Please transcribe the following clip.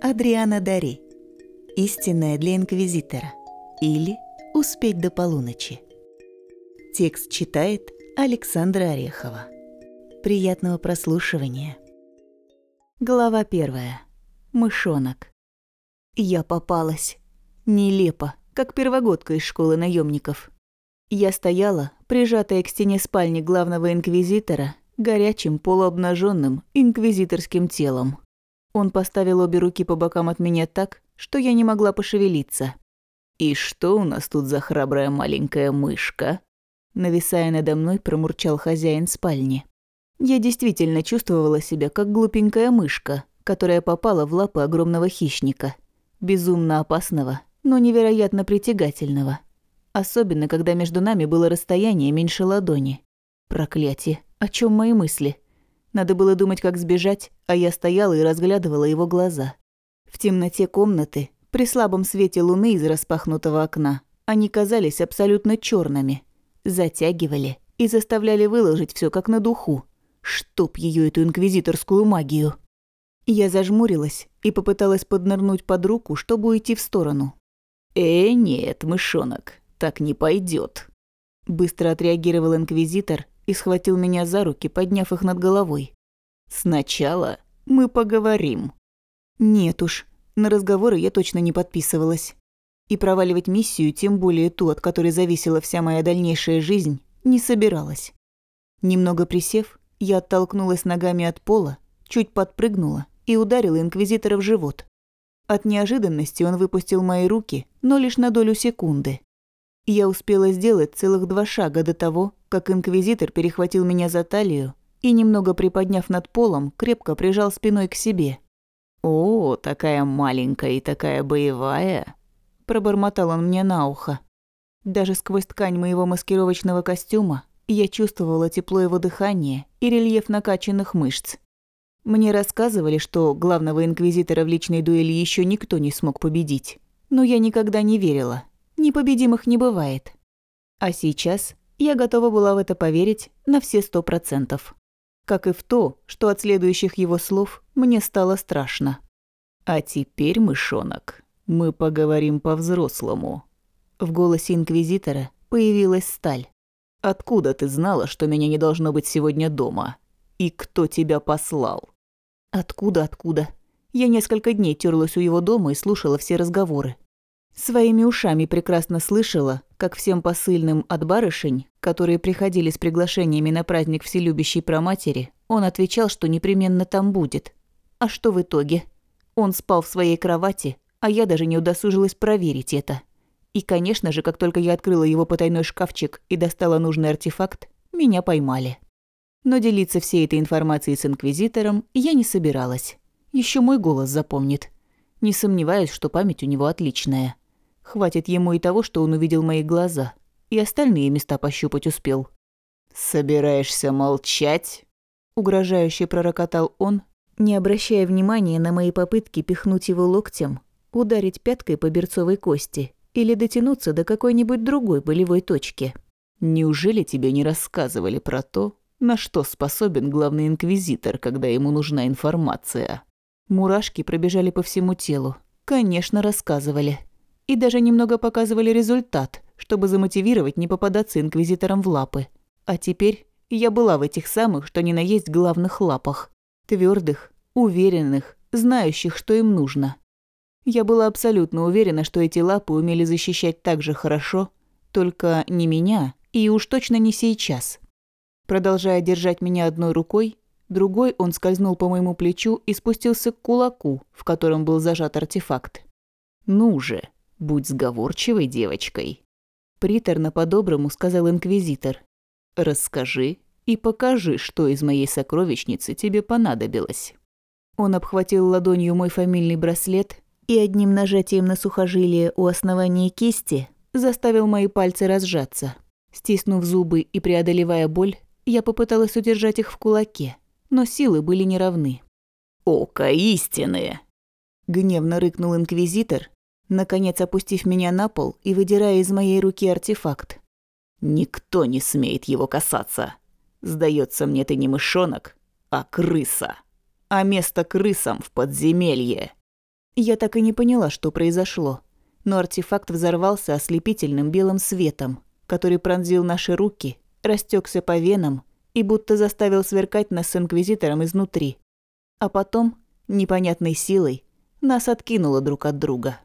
Адриана Дари. Истинная для инквизитора. Или «Успеть до полуночи». Текст читает Александра Орехова. Приятного прослушивания. Глава первая. Мышонок. Я попалась. Нелепо, как первогодка из школы наемников. Я стояла, прижатая к стене спальни главного инквизитора, горячим полуобнаженным инквизиторским телом. Он поставил обе руки по бокам от меня так, что я не могла пошевелиться. «И что у нас тут за храбрая маленькая мышка?» Нависая надо мной, промурчал хозяин спальни. Я действительно чувствовала себя как глупенькая мышка, которая попала в лапы огромного хищника. Безумно опасного, но невероятно притягательного. Особенно, когда между нами было расстояние меньше ладони. Проклятие, о чем мои мысли? Надо было думать, как сбежать, а я стояла и разглядывала его глаза. В темноте комнаты, при слабом свете луны из распахнутого окна, они казались абсолютно черными, затягивали и заставляли выложить все как на духу. Чтоб ее эту инквизиторскую магию. Я зажмурилась и попыталась поднырнуть под руку, чтобы уйти в сторону. «Э, нет, мышонок, так не пойдет. Быстро отреагировал инквизитор и схватил меня за руки, подняв их над головой. «Сначала мы поговорим». Нет уж, на разговоры я точно не подписывалась. И проваливать миссию, тем более ту, от которой зависела вся моя дальнейшая жизнь, не собиралась. Немного присев, я оттолкнулась ногами от пола, чуть подпрыгнула и ударила инквизитора в живот. От неожиданности он выпустил мои руки, но лишь на долю секунды. Я успела сделать целых два шага до того, как инквизитор перехватил меня за талию и, немного приподняв над полом, крепко прижал спиной к себе. «О, такая маленькая и такая боевая!» – пробормотал он мне на ухо. Даже сквозь ткань моего маскировочного костюма я чувствовала тепло его дыхания и рельеф накачанных мышц. Мне рассказывали, что главного инквизитора в личной дуэли еще никто не смог победить. Но я никогда не верила. Непобедимых не бывает. А сейчас я готова была в это поверить на все сто процентов. Как и в то, что от следующих его слов мне стало страшно. «А теперь, мышонок, мы поговорим по-взрослому». В голосе инквизитора появилась сталь. «Откуда ты знала, что меня не должно быть сегодня дома? И кто тебя послал?» «Откуда, откуда?» Я несколько дней терлась у его дома и слушала все разговоры. Своими ушами прекрасно слышала, как всем посыльным от барышень, которые приходили с приглашениями на праздник вселюбящей проматери, он отвечал, что непременно там будет. А что в итоге? Он спал в своей кровати, а я даже не удосужилась проверить это. И, конечно же, как только я открыла его потайной шкафчик и достала нужный артефакт, меня поймали. Но делиться всей этой информацией с Инквизитором я не собиралась. Еще мой голос запомнит. Не сомневаюсь, что память у него отличная. Хватит ему и того, что он увидел мои глаза, и остальные места пощупать успел. «Собираешься молчать?» Угрожающе пророкотал он, не обращая внимания на мои попытки пихнуть его локтем, ударить пяткой по берцовой кости или дотянуться до какой-нибудь другой болевой точки. «Неужели тебе не рассказывали про то, на что способен главный инквизитор, когда ему нужна информация?» Мурашки пробежали по всему телу. Конечно, рассказывали и даже немного показывали результат, чтобы замотивировать не попадаться инквизиторам в лапы. А теперь я была в этих самых, что ни на есть главных лапах. твердых, уверенных, знающих, что им нужно. Я была абсолютно уверена, что эти лапы умели защищать так же хорошо, только не меня и уж точно не сейчас. Продолжая держать меня одной рукой, другой он скользнул по моему плечу и спустился к кулаку, в котором был зажат артефакт. «Ну же!» Будь сговорчивой девочкой. Приторно по-доброму сказал инквизитор. Расскажи и покажи, что из моей сокровищницы тебе понадобилось. Он обхватил ладонью мой фамильный браслет и одним нажатием на сухожилие у основания кисти заставил мои пальцы разжаться. Стиснув зубы и преодолевая боль, я попыталась удержать их в кулаке, но силы были неравны. «Око истины!» Гневно рыкнул инквизитор наконец опустив меня на пол и выдирая из моей руки артефакт. «Никто не смеет его касаться. Сдается мне, ты не мышонок, а крыса. А место крысам в подземелье». Я так и не поняла, что произошло, но артефакт взорвался ослепительным белым светом, который пронзил наши руки, растекся по венам и будто заставил сверкать нас с Инквизитором изнутри. А потом, непонятной силой, нас откинуло друг от друга.